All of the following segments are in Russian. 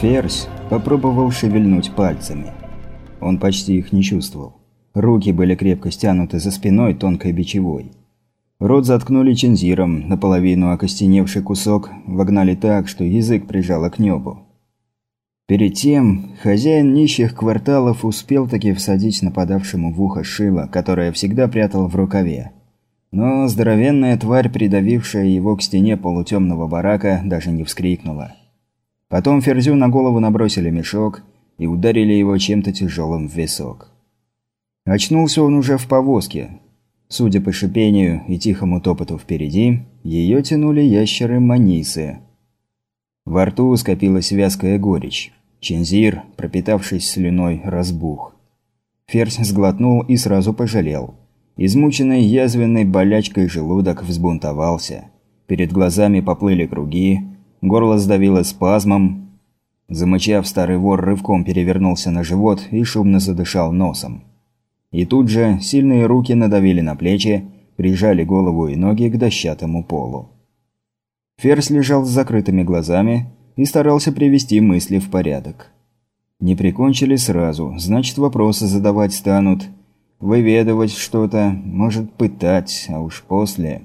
Ферзь попробовал шевельнуть пальцами. Он почти их не чувствовал. Руки были крепко стянуты за спиной тонкой бичевой. Рот заткнули чензиром, наполовину окостеневший кусок вогнали так, что язык прижало к небу. Перед тем, хозяин нищих кварталов успел таки всадить нападавшему в ухо шило, которое всегда прятал в рукаве. Но здоровенная тварь, придавившая его к стене полутемного барака, даже не вскрикнула. Потом Ферзю на голову набросили мешок и ударили его чем-то тяжелым в висок. Очнулся он уже в повозке. Судя по шипению и тихому топоту впереди, ее тянули ящеры-манисы. Во рту скопилась вязкая горечь. Чензир, пропитавшись слюной, разбух. Ферзь сглотнул и сразу пожалел. Измученный язвенной болячкой желудок взбунтовался. Перед глазами поплыли круги, горло сдавило спазмом. Замычав, старый вор рывком перевернулся на живот и шумно задышал носом. И тут же сильные руки надавили на плечи, прижали голову и ноги к дощатому полу. Ферзь лежал с закрытыми глазами и старался привести мысли в порядок. Не прикончили сразу, значит вопросы задавать станут, выведывать что-то, может пытать, а уж после...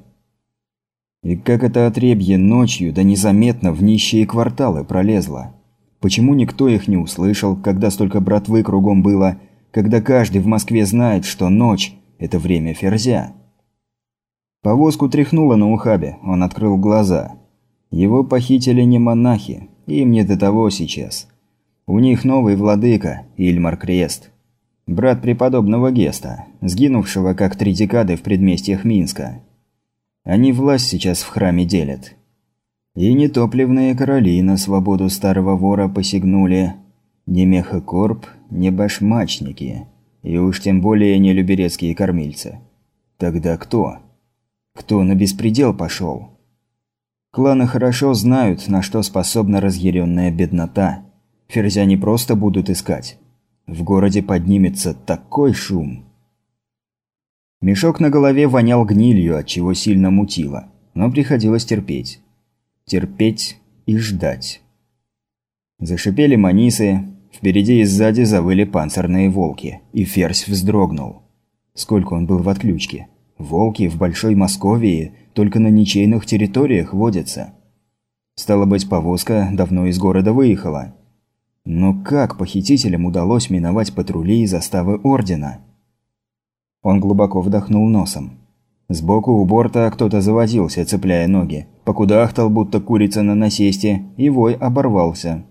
И как это отребье ночью, да незаметно в нищие кварталы пролезло? Почему никто их не услышал, когда столько братвы кругом было, когда каждый в Москве знает, что ночь – это время ферзя? Повозку тряхнуло на ухабе, он открыл глаза. Его похитили не монахи, им не до того сейчас. У них новый владыка, Ильмар Крест. Брат преподобного Геста, сгинувшего как три декады в предместьях Минска. Они власть сейчас в храме делят. И не топливные короли на свободу старого вора посягнули. Не мехокорп, не башмачники. И уж тем более не люберецкие кормильцы. Тогда кто? Кто на беспредел пошел? Кланы хорошо знают, на что способна разъяренная беднота. Ферзя не просто будут искать. В городе поднимется такой шум. Мешок на голове вонял гнилью, от чего сильно мутило. Но приходилось терпеть. Терпеть и ждать. Зашипели манисы, впереди и сзади завыли панцирные волки, и ферзь вздрогнул. Сколько он был в отключке? Волки в Большой Московии только на ничейных территориях водятся. Стало быть, повозка давно из города выехала. Но как похитителям удалось миновать патрули и заставы Ордена? Он глубоко вдохнул носом. Сбоку у борта кто-то завозился, цепляя ноги. Покудахтал, будто курица на насесте, и вой оборвался.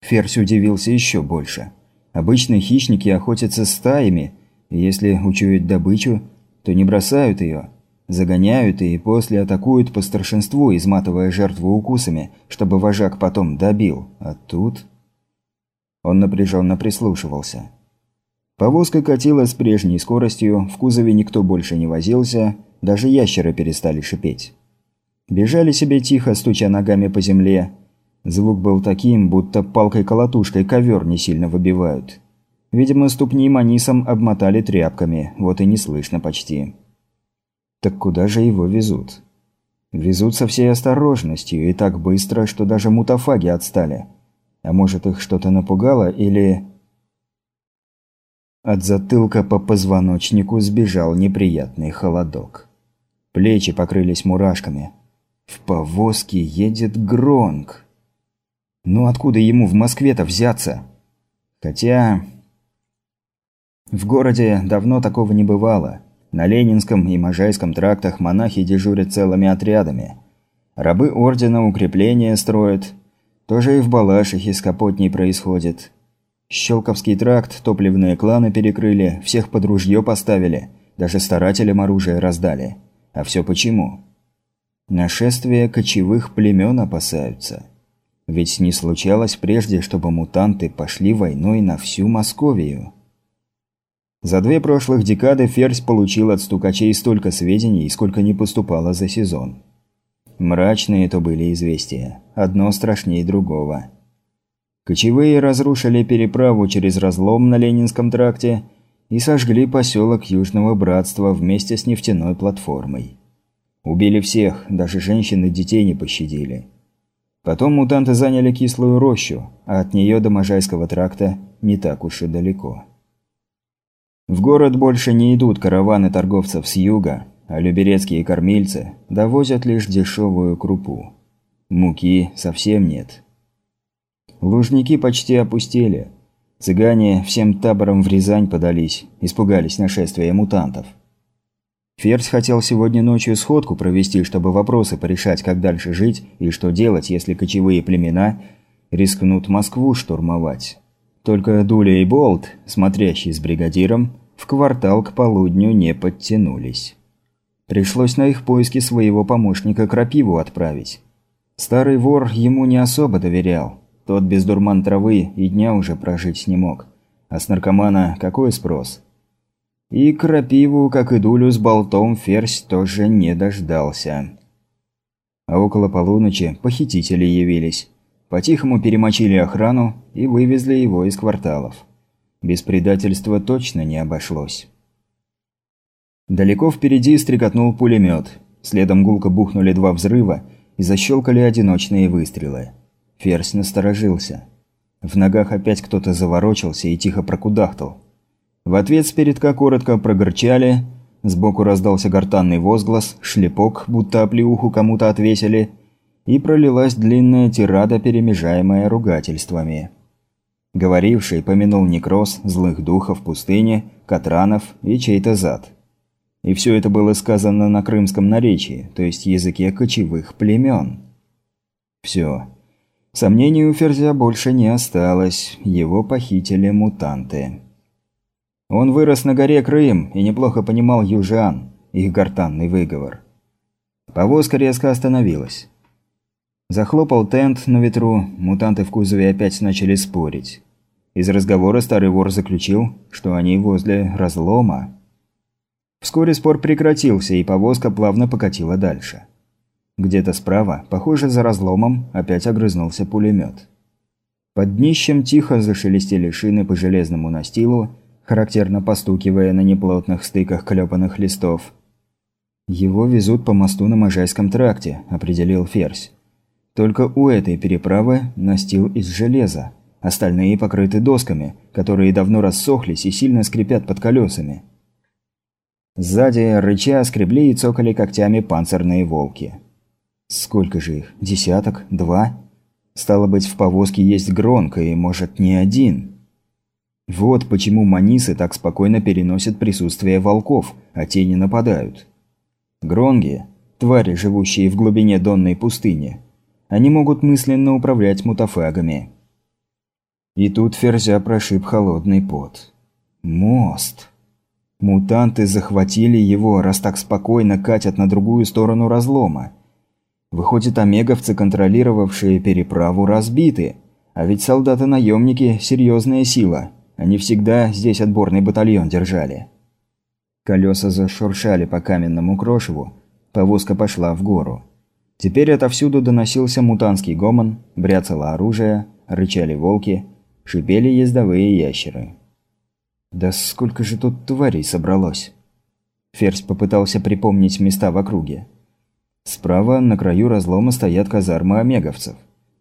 Ферзь удивился еще больше. Обычно хищники охотятся стаями, и если учуют добычу, то не бросают ее. Загоняют и после атакуют по старшинству, изматывая жертву укусами, чтобы вожак потом добил. А тут... Он напряженно прислушивался. Повозка катила с прежней скоростью, в кузове никто больше не возился, даже ящеры перестали шипеть. Бежали себе тихо, стуча ногами по земле. Звук был таким, будто палкой-колотушкой ковер не сильно выбивают. Видимо, ступни манисом обмотали тряпками, вот и не слышно почти. Так куда же его везут? Везут со всей осторожностью и так быстро, что даже мутафаги отстали. А может их что-то напугало или... От затылка по позвоночнику сбежал неприятный холодок. Плечи покрылись мурашками. В повозке едет Гронг. Ну откуда ему в Москве-то взяться? Хотя... В городе давно такого не бывало. На Ленинском и Можайском трактах монахи дежурят целыми отрядами. Рабы ордена укрепления строят. Тоже и в Балашихе с Капотней происходит. Щелковский тракт топливные кланы перекрыли, всех под ружье поставили, даже старателям оружие раздали. А все почему? Нашествие кочевых племен опасаются. Ведь не случалось прежде, чтобы мутанты пошли войной на всю Московию. За две прошлых декады Ферзь получил от стукачей столько сведений, сколько не поступало за сезон. Мрачные то были известия, одно страшнее другого. Кочевые разрушили переправу через разлом на Ленинском тракте и сожгли поселок Южного Братства вместе с нефтяной платформой. Убили всех, даже женщин и детей не пощадили. Потом мутанты заняли кислую рощу, а от нее до Можайского тракта не так уж и далеко. В город больше не идут караваны торговцев с юга, а люберецкие кормильцы довозят лишь дешевую крупу. Муки совсем нет. Лужники почти опустели. Цыгане всем табором в Рязань подались, испугались нашествия мутантов. Ферзь хотел сегодня ночью сходку провести, чтобы вопросы порешать, как дальше жить и что делать, если кочевые племена рискнут Москву штурмовать. Только Дуля и Болт, смотрящие с бригадиром, в квартал к полудню не подтянулись. Пришлось на их поиски своего помощника Крапиву отправить. Старый вор ему не особо доверял. Тот без дурман травы и дня уже прожить не мог. А с наркомана какой спрос? И крапиву, как и дулю с болтом, ферзь тоже не дождался. А около полуночи похитители явились. По-тихому перемочили охрану и вывезли его из кварталов. Без предательства точно не обошлось. Далеко впереди стрекотнул пулемет. Следом гулко бухнули два взрыва и защелкали одиночные выстрелы. Ферзь насторожился. В ногах опять кто-то заворочился и тихо прокудахтал. В ответ спередка коротко прогорчали, сбоку раздался гортанный возглас, шлепок, будто оплеуху кому-то отвесили, и пролилась длинная тирада, перемежаемая ругательствами. Говоривший помянул некроз, злых духов пустыни, катранов и чей-то зад. И все это было сказано на крымском наречии, то есть языке кочевых племен. Все. Сомнений у Ферзя больше не осталось, его похитили мутанты. Он вырос на горе Крым и неплохо понимал южан, их гортанный выговор. Повозка резко остановилась. Захлопал тент на ветру, мутанты в кузове опять начали спорить. Из разговора старый вор заключил, что они возле разлома. Вскоре спор прекратился, и повозка плавно покатила дальше. Где-то справа, похоже, за разломом, опять огрызнулся пулемет. Под днищем тихо зашелестели шины по железному настилу, характерно постукивая на неплотных стыках клепанных листов. «Его везут по мосту на Можайском тракте», – определил Ферзь. «Только у этой переправы настил из железа, остальные покрыты досками, которые давно рассохлись и сильно скрипят под колесами». Сзади, рыча, скребли и цокали когтями панцирные волки. Сколько же их? Десяток? Два? Стало быть, в повозке есть гронка, и, может, не один. Вот почему манисы так спокойно переносят присутствие волков, а те не нападают. Гронги – твари, живущие в глубине донной пустыни. Они могут мысленно управлять мутафагами. И тут Ферзя прошиб холодный пот. Мост. Мутанты захватили его, раз так спокойно катят на другую сторону разлома. Выходит, омеговцы, контролировавшие переправу, разбиты. А ведь солдаты-наемники – серьезная сила – они всегда здесь отборный батальон держали. Колеса зашуршали по каменному крошеву, повозка пошла в гору. Теперь отовсюду доносился мутанский гомон, бряцало оружие, рычали волки, шипели ездовые ящеры. «Да сколько же тут тварей собралось?» Ферзь попытался припомнить места в округе. Справа на краю разлома стоят казармы омеговцев.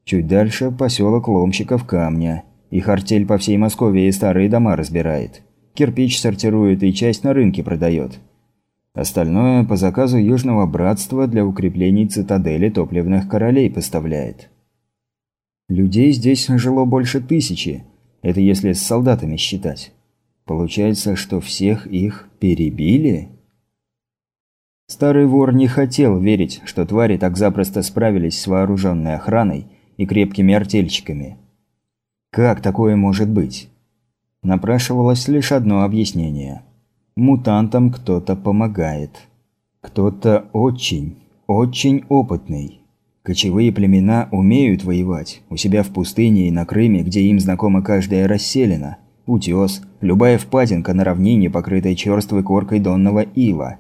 Чуть дальше поселок ломщиков камня – их артель по всей Москве и старые дома разбирает. Кирпич сортирует и часть на рынке продает. Остальное по заказу Южного Братства для укреплений цитадели топливных королей поставляет. Людей здесь жило больше тысячи. Это если с солдатами считать. Получается, что всех их перебили? Старый вор не хотел верить, что твари так запросто справились с вооруженной охраной и крепкими артельщиками – как такое может быть? Напрашивалось лишь одно объяснение. Мутантам кто-то помогает. Кто-то очень, очень опытный. Кочевые племена умеют воевать. У себя в пустыне и на Крыме, где им знакома каждая расселена. Утес, любая впадинка на равнине, покрытой черствой коркой донного ила.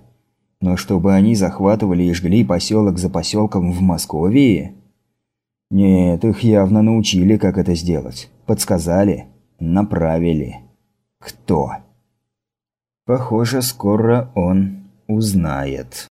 Но чтобы они захватывали и жгли поселок за поселком в Москве... Нет, их явно научили, как это сделать. Подсказали, направили. Кто? Похоже, скоро он узнает.